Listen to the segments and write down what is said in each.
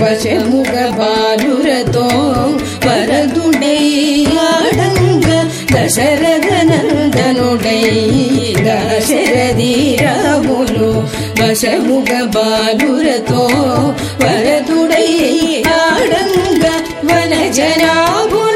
वशमुगभारतो वरदुडैयाडङ्ग दशरथनन्दनुरधिराबुरु वशमुगभा वरदुडयै आडङ्ग वनजराबु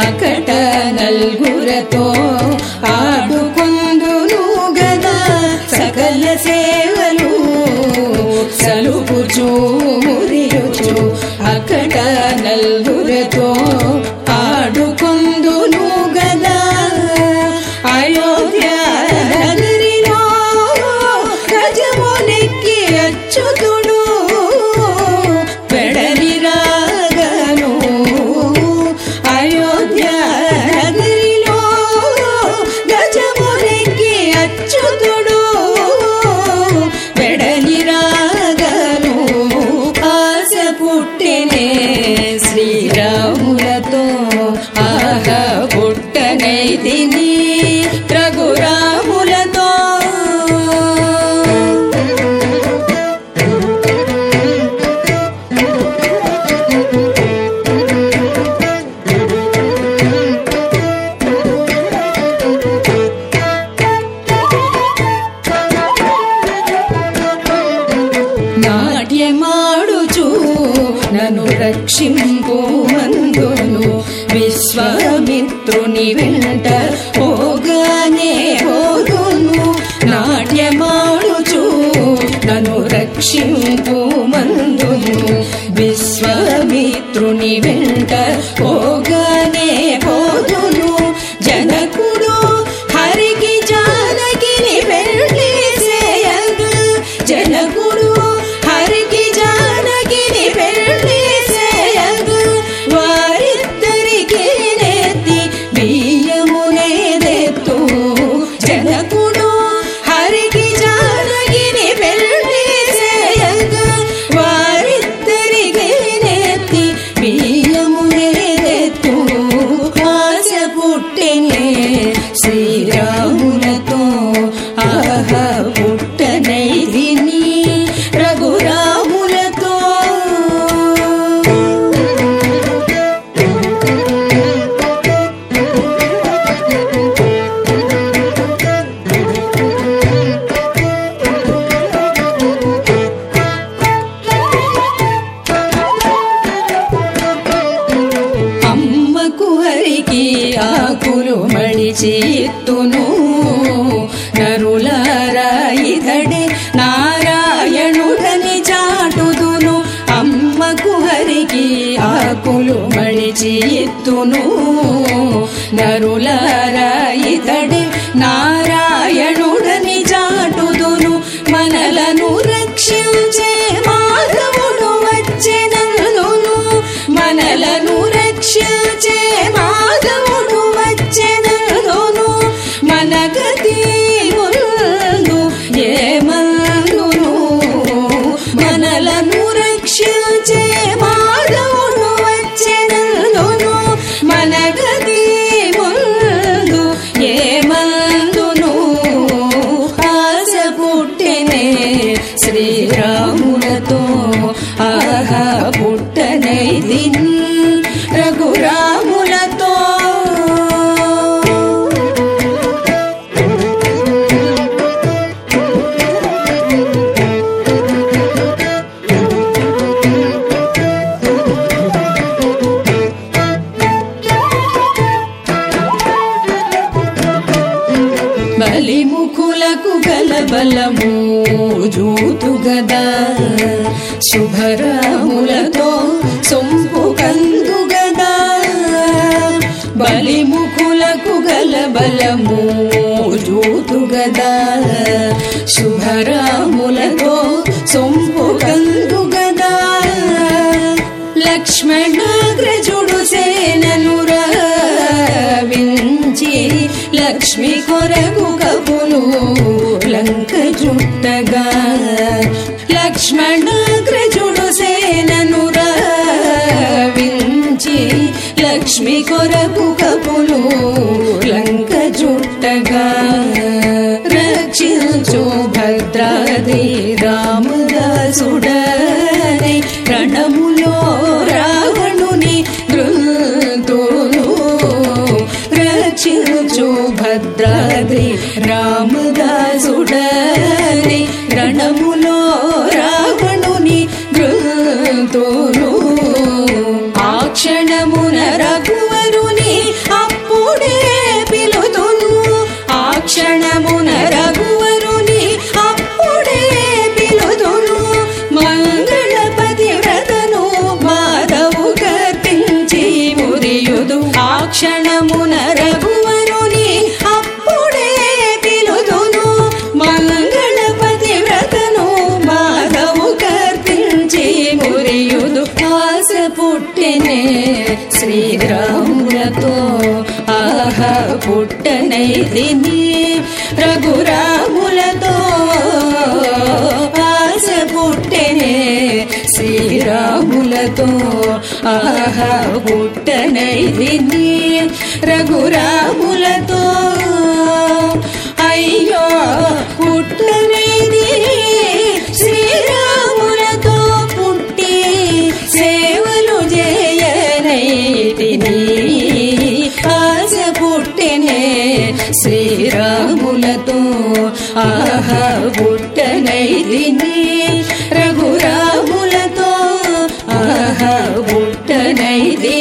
అకట నల్గురతో ఆ దాని వెంట ಹೋಗನೆ ಹೋಗುನು ನಾಟ್ಯ ಮಾಡುಚು ನಾನು ರಕ್ಷಿಂತು ಮಂದುನು ವಿಶ್ವಮಿತ್ರುನಿ ವೆಂಟ ಹೋಗನೆ ಹೋಗುನು చేయిత్తును నరులార ఇతడే నారాయణుడని జాటుదును మనలను రక్షించే మాధవుడు వచ్చెనను మనలను दुश्मन మనకు గలబలము జూతు గదా. శుభరములతో సొంపు కందు గదా. బలిముఖులకు గలబలము జూతు గదా. శుభరములతో సొంపు च रचिचो भद्राद्रि रामदा పుట్టనైతిని రఘురాములతో ఆశ పుట్టనే శ్రీరాములతో ఆహ పుట్టనైతిని రఘురాములతో అయ్యో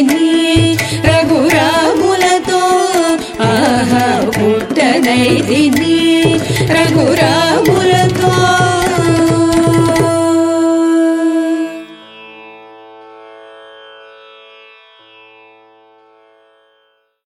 me.